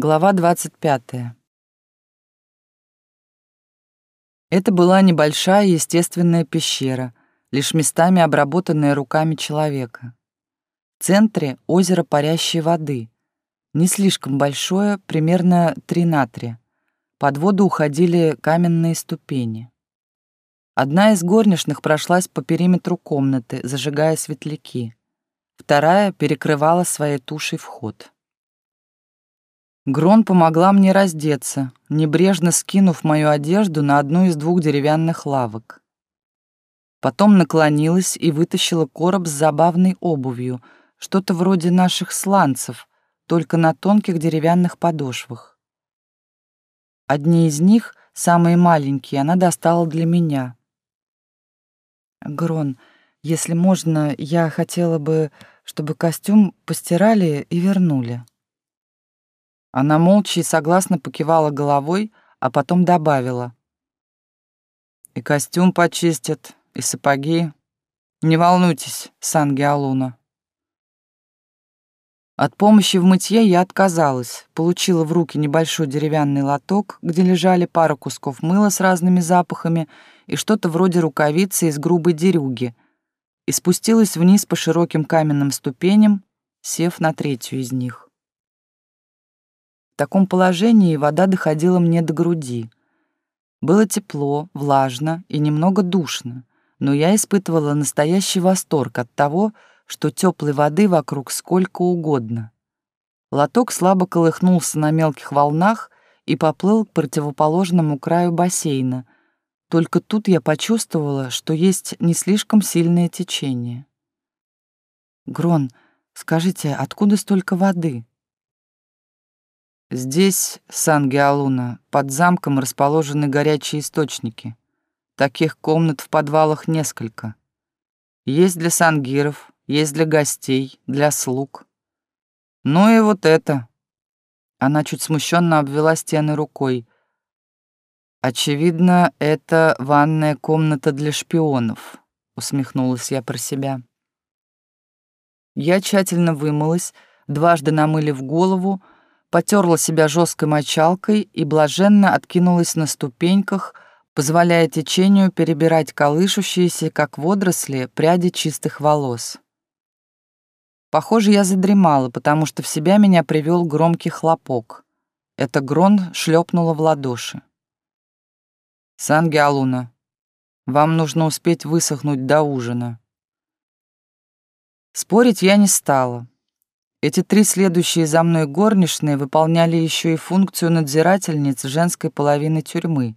Глава 25. Это была небольшая естественная пещера, лишь местами обработанная руками человека. В центре озеро парящей воды, не слишком большое, примерно 3 на 3. Под воду уходили каменные ступени. Одна из горничных прошлась по периметру комнаты, зажигая светляки. Вторая перекрывала своей тушей вход. Грон помогла мне раздеться, небрежно скинув мою одежду на одну из двух деревянных лавок. Потом наклонилась и вытащила короб с забавной обувью, что-то вроде наших сланцев, только на тонких деревянных подошвах. Одни из них, самые маленькие, она достала для меня. «Грон, если можно, я хотела бы, чтобы костюм постирали и вернули». Она молча и согласно покивала головой, а потом добавила. «И костюм почистят, и сапоги. Не волнуйтесь, Сан-Геолуна». От помощи в мытье я отказалась, получила в руки небольшой деревянный лоток, где лежали пара кусков мыла с разными запахами и что-то вроде рукавицы из грубой дерюги, и спустилась вниз по широким каменным ступеням, сев на третью из них. В таком положении вода доходила мне до груди. Было тепло, влажно и немного душно, но я испытывала настоящий восторг от того, что теплой воды вокруг сколько угодно. Лоток слабо колыхнулся на мелких волнах и поплыл к противоположному краю бассейна. Только тут я почувствовала, что есть не слишком сильное течение. «Грон, скажите, откуда столько воды?» Здесь, Сан-Геалуна, под замком расположены горячие источники. Таких комнат в подвалах несколько. Есть для сангиров, есть для гостей, для слуг. Ну и вот это. Она чуть смущенно обвела стены рукой. Очевидно, это ванная комната для шпионов, усмехнулась я про себя. Я тщательно вымылась, дважды намылив голову, потерла себя жесткой мочалкой и блаженно откинулась на ступеньках, позволяя течению перебирать колышущиеся, как водоросли, пряди чистых волос. Похоже, я задремала, потому что в себя меня привел громкий хлопок. Это Грон шлепнула в ладоши. «Сан-Геалуна, вам нужно успеть высохнуть до ужина». Спорить я не стала. Эти три следующие за мной горничные выполняли еще и функцию надзирательниц женской половины тюрьмы.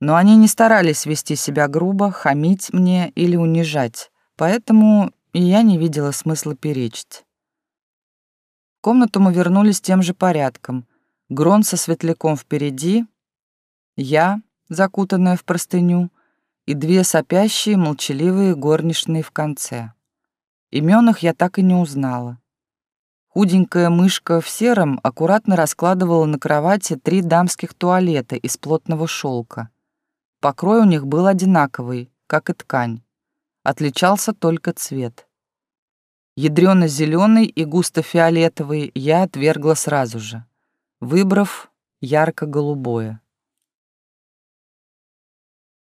Но они не старались вести себя грубо, хамить мне или унижать, поэтому и я не видела смысла перечить. В комнату мы вернулись тем же порядком. Грон со светляком впереди, я, закутанная в простыню, и две сопящие, молчаливые горничные в конце. Имен их я так и не узнала. Худенькая мышка в сером аккуратно раскладывала на кровати три дамских туалета из плотного шелка. Покрой у них был одинаковый, как и ткань. Отличался только цвет. Ядрёно-зелёный и густо-фиолетовый я отвергла сразу же, выбрав ярко-голубое.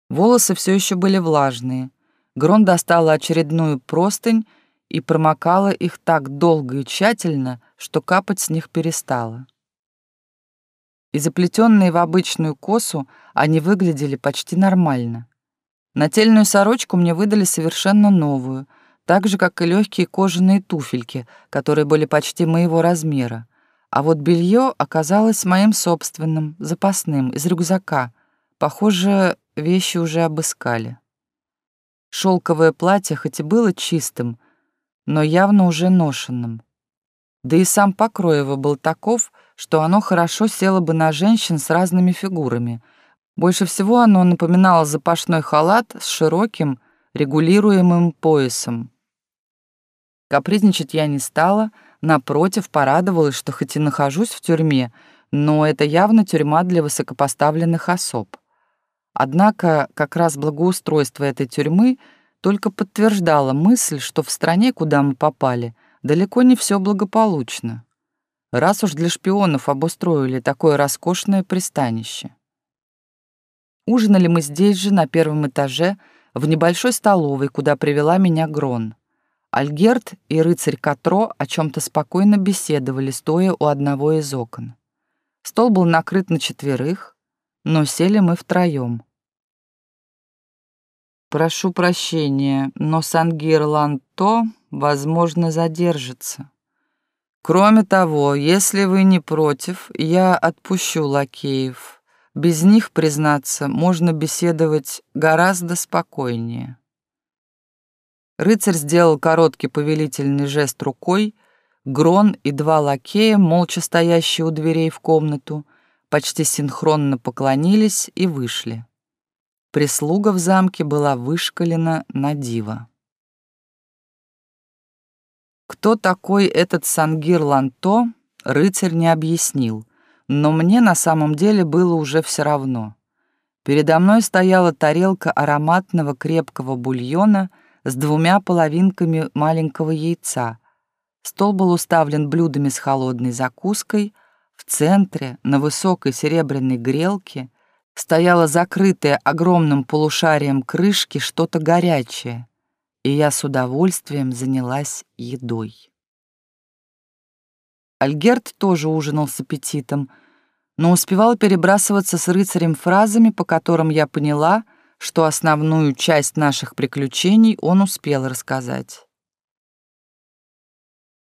Волосы все еще были влажные. Грон достала очередную простынь и промокала их так долго и тщательно, что капать с них перестала. И заплетенные в обычную косу они выглядели почти нормально. Нательную сорочку мне выдали совершенно новую, так же, как и легкие кожаные туфельки, которые были почти моего размера. А вот белье оказалось моим собственным, запасным, из рюкзака. Похоже, вещи уже обыскали. Шелковое платье хоть и было чистым, но явно уже ношенным. Да и сам покрой его был таков, что оно хорошо село бы на женщин с разными фигурами. Больше всего оно напоминало запашной халат с широким, регулируемым поясом. Капризничать я не стала, напротив, порадовалась, что хоть и нахожусь в тюрьме, но это явно тюрьма для высокопоставленных особ. Однако как раз благоустройство этой тюрьмы — только подтверждала мысль, что в стране, куда мы попали, далеко не все благополучно. раз уж для шпионов обустроили такое роскошное пристанище. Ужинали мы здесь же, на первом этаже, в небольшой столовой, куда привела меня Грон. Альгерт и рыцарь Катро о чем-то спокойно беседовали, стоя у одного из окон. Стол был накрыт на четверых, но сели мы втроем. «Прошу прощения, но Сангир Ланто, возможно, задержится. Кроме того, если вы не против, я отпущу лакеев. Без них, признаться, можно беседовать гораздо спокойнее». Рыцарь сделал короткий повелительный жест рукой, Грон и два лакея, молча стоящие у дверей в комнату, почти синхронно поклонились и вышли. Прислуга в замке была вышкалена на диво. Кто такой этот Сангир Ланто, рыцарь не объяснил, но мне на самом деле было уже все равно. Передо мной стояла тарелка ароматного крепкого бульона — с двумя половинками маленького яйца. Стол был уставлен блюдами с холодной закуской. В центре, на высокой серебряной грелке, стояло закрытое огромным полушарием крышки что-то горячее, и я с удовольствием занялась едой. Альгерт тоже ужинал с аппетитом, но успевал перебрасываться с рыцарем фразами, по которым я поняла — что основную часть наших приключений он успел рассказать.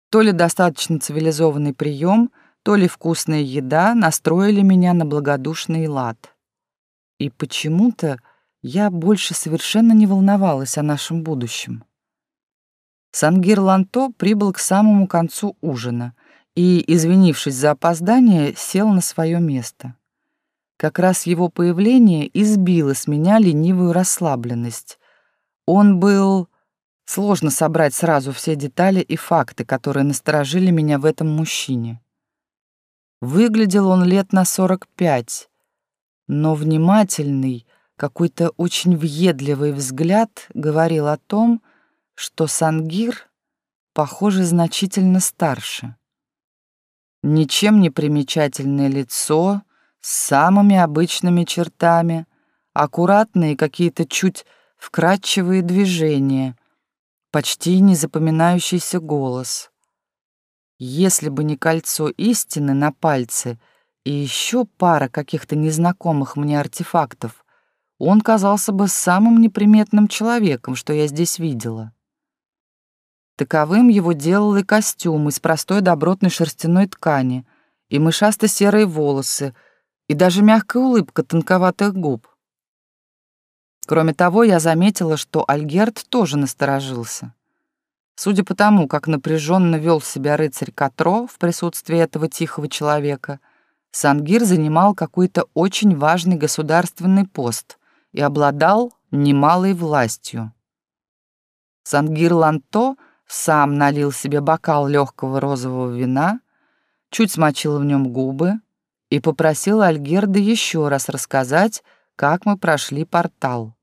То ли достаточно цивилизованный прием, то ли вкусная еда настроили меня на благодушный лад. И почему-то я больше совершенно не волновалась о нашем будущем. Сангир Ланто прибыл к самому концу ужина и, извинившись за опоздание, сел на свое место. Как раз его появление избило с меня ленивую расслабленность. Он был... Сложно собрать сразу все детали и факты, которые насторожили меня в этом мужчине. Выглядел он лет на сорок пять, но внимательный, какой-то очень въедливый взгляд говорил о том, что Сангир, похоже, значительно старше. Ничем не примечательное лицо — с самыми обычными чертами, аккуратные какие-то чуть вкрадчивые движения, почти не запоминающийся голос. Если бы не кольцо истины на пальце и еще пара каких-то незнакомых мне артефактов, он казался бы самым неприметным человеком, что я здесь видела. Таковым его делал и костюм из простой добротной шерстяной ткани, и мышасто-серые волосы — и даже мягкая улыбка тонковатых губ. Кроме того, я заметила, что Альгерт тоже насторожился. Судя по тому, как напряженно вел себя рыцарь Катро в присутствии этого тихого человека, Сангир занимал какой-то очень важный государственный пост и обладал немалой властью. Сангир Ланто сам налил себе бокал легкого розового вина, чуть смочил в нем губы, и попросил Альгерда еще раз рассказать, как мы прошли портал.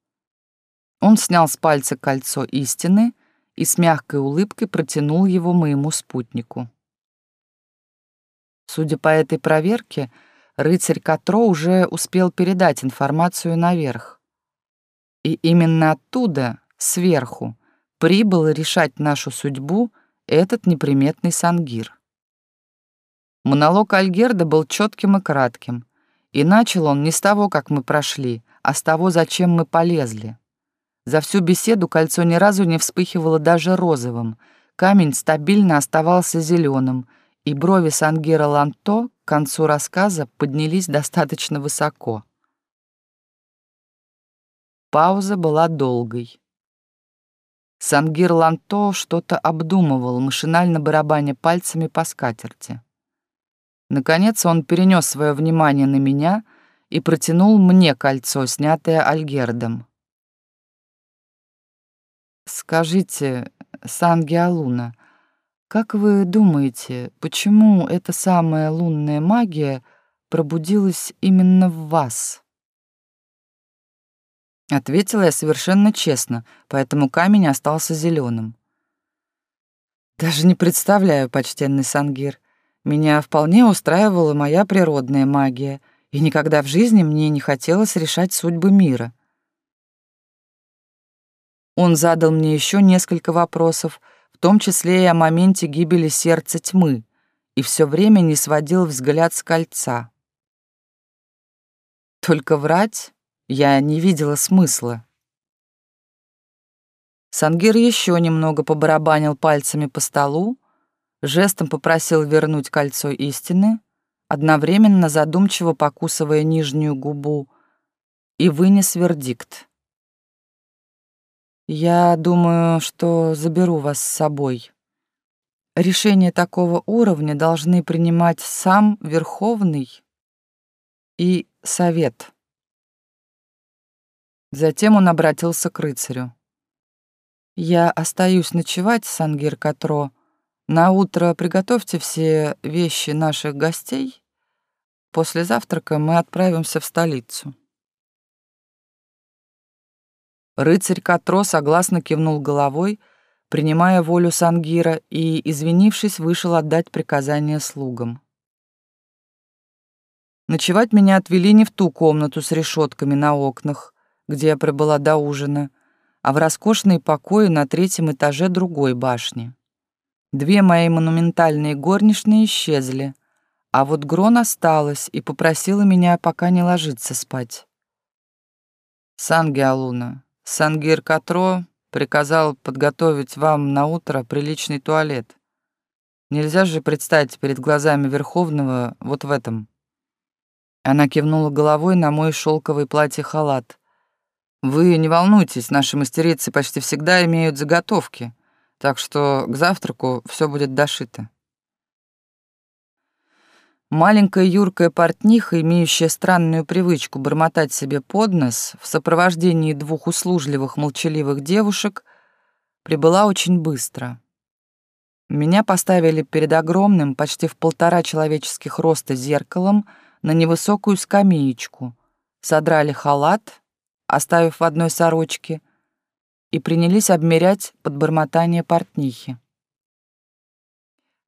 Он снял с пальца кольцо истины и с мягкой улыбкой протянул его моему спутнику. Судя по этой проверке, рыцарь Катро уже успел передать информацию наверх. И именно оттуда, сверху, прибыл решать нашу судьбу этот неприметный сангир. Монолог Альгерда был четким и кратким. И начал он не с того, как мы прошли, а с того, зачем мы полезли. За всю беседу кольцо ни разу не вспыхивало даже розовым, камень стабильно оставался зеленым, и брови Сангера Ланто к концу рассказа поднялись достаточно высоко. Пауза была долгой. Сангир Ланто что-то обдумывал, машинально барабаня пальцами по скатерти. Наконец он перенес свое внимание на меня и протянул мне кольцо, снятое Альгердом. «Скажите, Сангиалуна, как вы думаете, почему эта самая лунная магия пробудилась именно в вас?» Ответила я совершенно честно, поэтому камень остался зеленым. «Даже не представляю, почтенный Сангир», Меня вполне устраивала моя природная магия, и никогда в жизни мне не хотелось решать судьбы мира. Он задал мне еще несколько вопросов, том числе и о моменте гибели сердца тьмы, и все время не сводил взгляд с кольца. Только врать я не видела смысла. Сангир еще немного побарабанил пальцами по столу, жестом попросил вернуть кольцо истины, одновременно задумчиво покусывая нижнюю губу, и вынес вердикт. «Я думаю, что заберу вас с собой. Решение такого уровня должны принимать сам Верховный и Совет». Затем он обратился к рыцарю. «Я остаюсь ночевать, Сангир Катро, на утро приготовьте все вещи наших гостей. После завтрака мы отправимся в столицу. Рыцарь Катро согласно кивнул головой, принимая волю Сангира, и, извинившись, вышел отдать приказание слугам. Ночевать меня отвели не в ту комнату с решетками на окнах, где я прибыла до ужина, а в роскошные покои на третьем этаже другой башни. Две мои монументальные горничные исчезли, а вот Грон осталась и попросила меня пока не ложиться спать. Сангиалуна, Сангир Катро приказал подготовить вам на утро приличный туалет. Нельзя же представить перед глазами Верховного вот в этом. Она кивнула головой на мой шелковый платье-халат. Вы не волнуйтесь, наши мастерицы почти всегда имеют заготовки так что к завтраку все будет дошито. Маленькая юркая портниха, имеющая странную привычку бормотать себе под нос, в сопровождении двух услужливых молчаливых девушек, прибыла очень быстро. Меня поставили перед огромным, почти в полтора человеческих роста зеркалом на невысокую скамеечку, содрали халат, оставив в одной сорочке — и принялись обмерять под бормотание портнихи.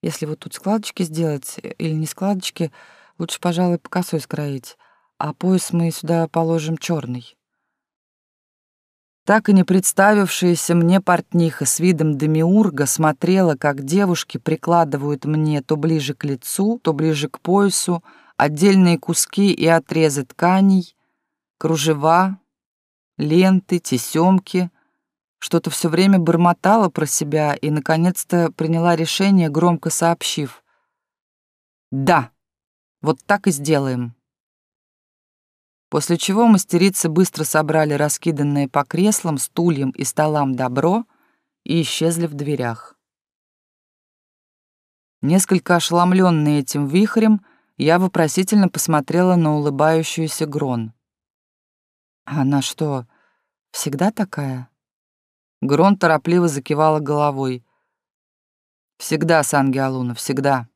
Если вот тут складочки сделать или не складочки, лучше, пожалуй, по косой скроить, а пояс мы сюда положим черный. Так и не представившаяся мне портниха с видом демиурга смотрела, как девушки прикладывают мне то ближе к лицу, то ближе к поясу отдельные куски и отрезы тканей, кружева, ленты, тесемки — что-то все время бормотала про себя и, наконец-то, приняла решение, громко сообщив. «Да, вот так и сделаем». После чего мастерицы быстро собрали раскиданное по креслам, стульям и столам добро и исчезли в дверях. Несколько ошеломленный этим вихрем, я вопросительно посмотрела на улыбающуюся Грон. «Она что, всегда такая?» Грон торопливо закивала головой. «Всегда, Сангиалуна, всегда.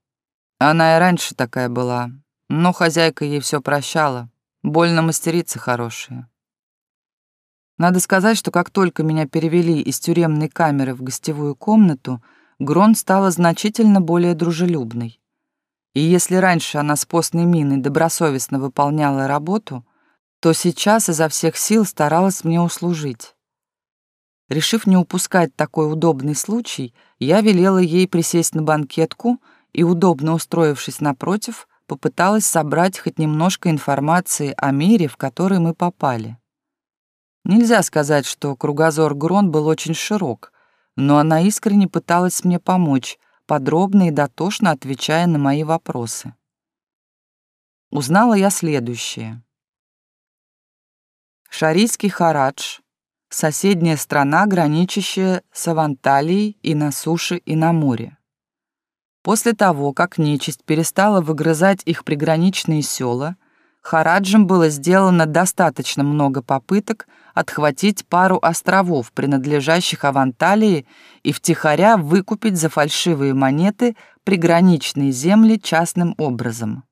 Она и раньше такая была, но хозяйка ей все прощала. Больно мастерица хорошая». Надо сказать, что как только меня перевели из тюремной камеры в гостевую комнату, Грон стала значительно более дружелюбной. И если раньше она с постной миной добросовестно выполняла работу, то сейчас изо всех сил старалась мне услужить. Решив не упускать такой удобный случай, я велела ей присесть на банкетку и, удобно устроившись напротив, попыталась собрать хоть немножко информации о мире, в который мы попали. Нельзя сказать, что кругозор Грон был очень широк, но она искренне пыталась мне помочь, подробно и дотошно отвечая на мои вопросы. Узнала я следующее. Шарийский харадж соседняя страна, граничащая с Аванталией и на суше, и на море. После того, как нечисть перестала выгрызать их приграничные села, Хараджем было сделано достаточно много попыток отхватить пару островов, принадлежащих Аванталии, и втихаря выкупить за фальшивые монеты приграничные земли частным образом.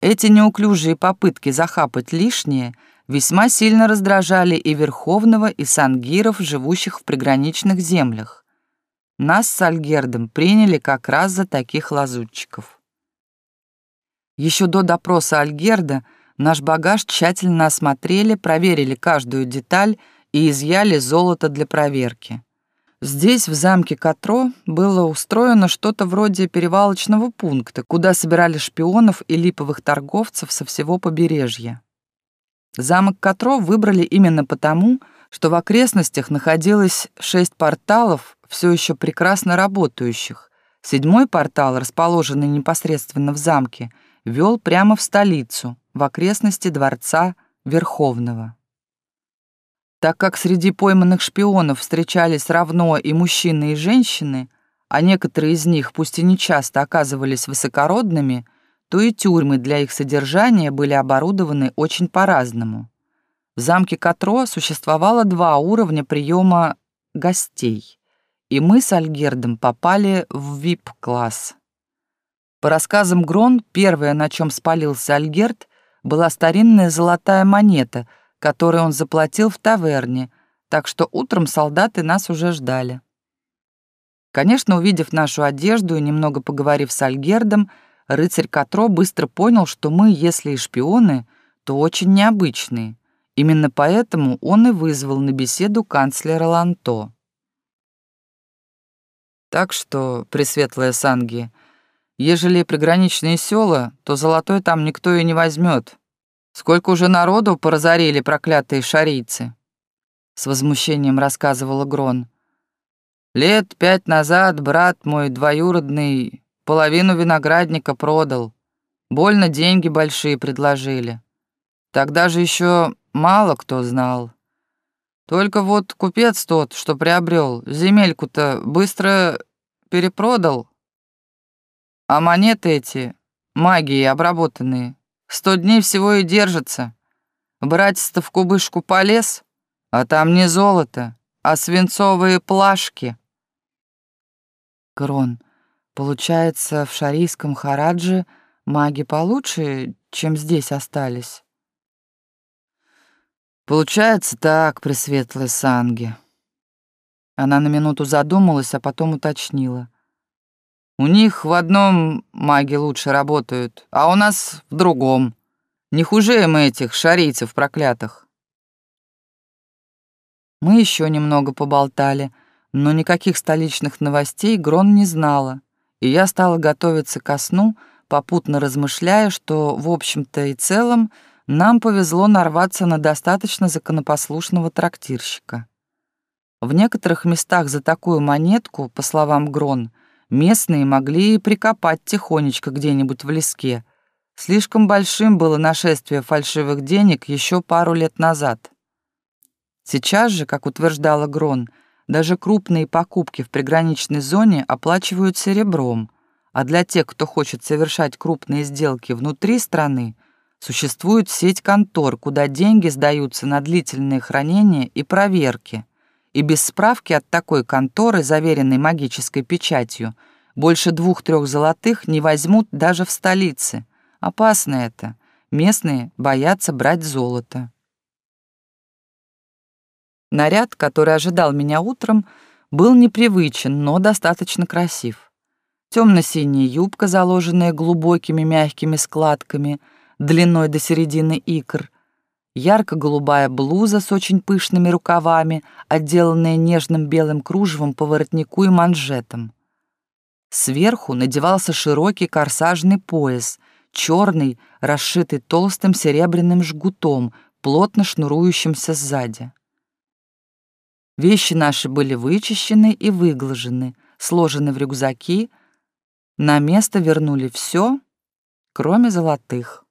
Эти неуклюжие попытки захапать лишнее – весьма сильно раздражали и Верховного, и Сангиров, живущих в приграничных землях. Нас с Альгердом приняли как раз за таких лазутчиков. Еще до допроса Альгерда наш багаж тщательно осмотрели, проверили каждую деталь и изъяли золото для проверки. Здесь, в замке Катро, было устроено что-то вроде перевалочного пункта, куда собирали шпионов и липовых торговцев со всего побережья. Замок Катро выбрали именно потому, что в окрестностях находилось шесть порталов, все еще прекрасно работающих. Седьмой портал, расположенный непосредственно в замке, вел прямо в столицу, в окрестности дворца Верховного. Так как среди пойманных шпионов встречались равно и мужчины, и женщины, а некоторые из них, пусть и не часто, оказывались высокородными, то и тюрьмы для их содержания были оборудованы очень по-разному. В замке Катро существовало два уровня приема гостей, и мы с Альгердом попали в VIP-класс. По рассказам Грон, первое, на чем спалился Альгерд, была старинная золотая монета — который он заплатил в таверне, так что утром солдаты нас уже ждали. Конечно, увидев нашу одежду и немного поговорив с Альгердом, рыцарь Катро быстро понял, что мы, если и шпионы, то очень необычные. Именно поэтому он и вызвал на беседу канцлера Ланто. Так что, Пресветлая Санги, ежели приграничные села, то золотой там никто и не возьмет. Сколько уже народу поразорили проклятые шарийцы!» С возмущением рассказывала Грон. «Лет пять назад брат мой двоюродный половину виноградника продал. Больно деньги большие предложили. Тогда же еще мало кто знал. Только вот купец тот, что приобрел, земельку-то быстро перепродал. А монеты эти, магией обработанные, Сто дней всего и держится. Братец-то в кубышку полез, а там не золото, а свинцовые плашки. Крон, получается, в шарийском Харадже маги получше, чем здесь остались? Получается так, пресветлые Санги. Она на минуту задумалась, а потом уточнила — у них в одном маги лучше работают, а у нас в другом. Не хуже мы этих шарийцев проклятых. Мы еще немного поболтали, но никаких столичных новостей Грон не знала, и я стала готовиться ко сну, попутно размышляя, что, в общем-то и целом, нам повезло нарваться на достаточно законопослушного трактирщика. В некоторых местах за такую монетку, по словам Грон, Местные могли и прикопать тихонечко где-нибудь в леске. Слишком большим было нашествие фальшивых денег еще пару лет назад. Сейчас же, как утверждала Грон, даже крупные покупки в приграничной зоне оплачивают серебром, а для тех, кто хочет совершать крупные сделки внутри страны, существует сеть контор, куда деньги сдаются на длительное хранение и проверки и без справки от такой конторы, заверенной магической печатью, больше двух-трех золотых не возьмут даже в столице. Опасно это. Местные боятся брать золото. Наряд, который ожидал меня утром, был непривычен, но достаточно красив. Темно-синяя юбка, заложенная глубокими мягкими складками, длиной до середины икр — ярко-голубая блуза с очень пышными рукавами, отделанная нежным белым кружевом по воротнику и манжетам. Сверху надевался широкий корсажный пояс, черный, расшитый толстым серебряным жгутом, плотно шнурующимся сзади. Вещи наши были вычищены и выглажены, сложены в рюкзаки, на место вернули все, кроме золотых.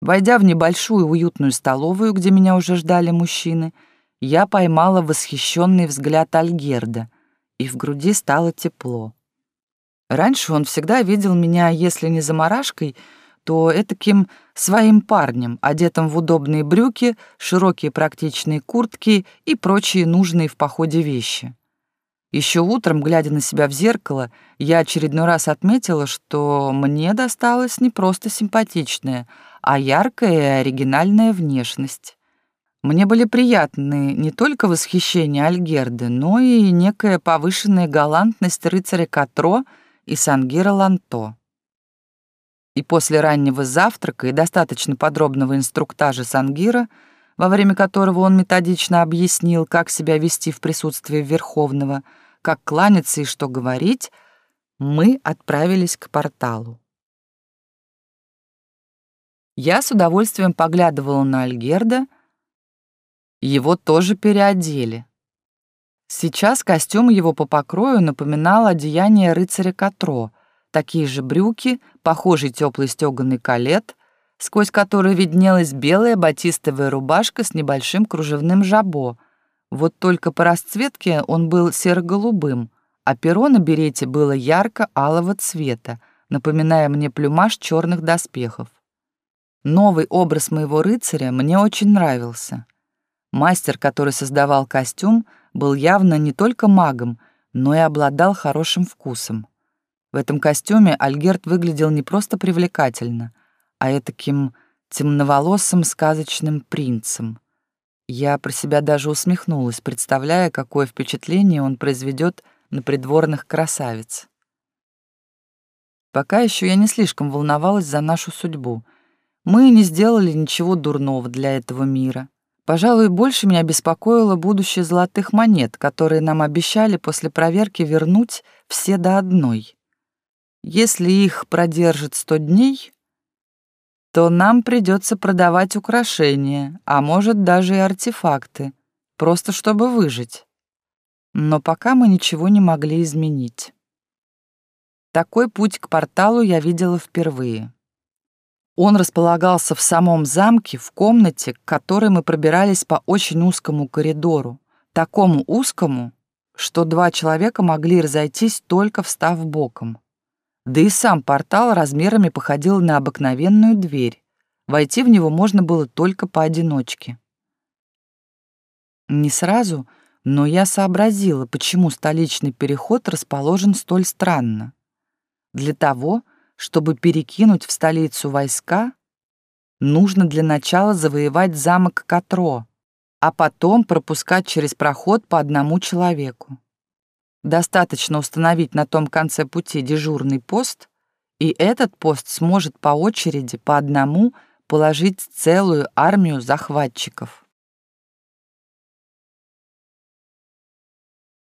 Войдя в небольшую уютную столовую, где меня уже ждали мужчины, я поймала восхищенный взгляд Альгерда, и в груди стало тепло. Раньше он всегда видел меня, если не заморашкой, то этаким своим парнем, одетым в удобные брюки, широкие практичные куртки и прочие нужные в походе вещи. Еще утром, глядя на себя в зеркало, я очередной раз отметила, что мне досталась не просто симпатичная, а яркая и оригинальная внешность. Мне были приятны не только восхищение Альгерды, но и некая повышенная галантность рыцаря Катро и Сангира Ланто. И после раннего завтрака и достаточно подробного инструктажа Сангира, во время которого он методично объяснил, как себя вести в присутствии Верховного, как кланяться и что говорить, мы отправились к порталу. Я с удовольствием поглядывала на Альгерда. Его тоже переодели. Сейчас костюм его по покрою напоминал одеяние рыцаря Катро, такие же брюки, похожий теплый стеганый калет, сквозь который виднелась белая батистовая рубашка с небольшим кружевным жабо. Вот только по расцветке он был серо-голубым, а перо на берете было ярко-алого цвета, напоминая мне плюмаж черных доспехов. Новый образ моего рыцаря мне очень нравился. Мастер, который создавал костюм, был явно не только магом, но и обладал хорошим вкусом. В этом костюме Альгерт выглядел не просто привлекательно, а таким темноволосым сказочным принцем. Я про себя даже усмехнулась, представляя, какое впечатление он произведет на придворных красавиц. Пока еще я не слишком волновалась за нашу судьбу. Мы не сделали ничего дурного для этого мира. Пожалуй, больше меня беспокоило будущее золотых монет, которые нам обещали после проверки вернуть все до одной. Если их продержит сто дней, то нам придется продавать украшения, а может даже и артефакты, просто чтобы выжить. Но пока мы ничего не могли изменить. Такой путь к порталу я видела впервые. Он располагался в самом замке, в комнате, к которой мы пробирались по очень узкому коридору, такому узкому, что два человека могли разойтись, только встав боком. Да и сам портал размерами походил на обыкновенную дверь. Войти в него можно было только поодиночке. Не сразу, но я сообразила, почему столичный переход расположен столь странно. Для того, чтобы перекинуть в столицу войска, нужно для начала завоевать замок Катро, а потом пропускать через проход по одному человеку. Достаточно установить на том конце пути дежурный пост, и этот пост сможет по очереди, по одному, положить целую армию захватчиков.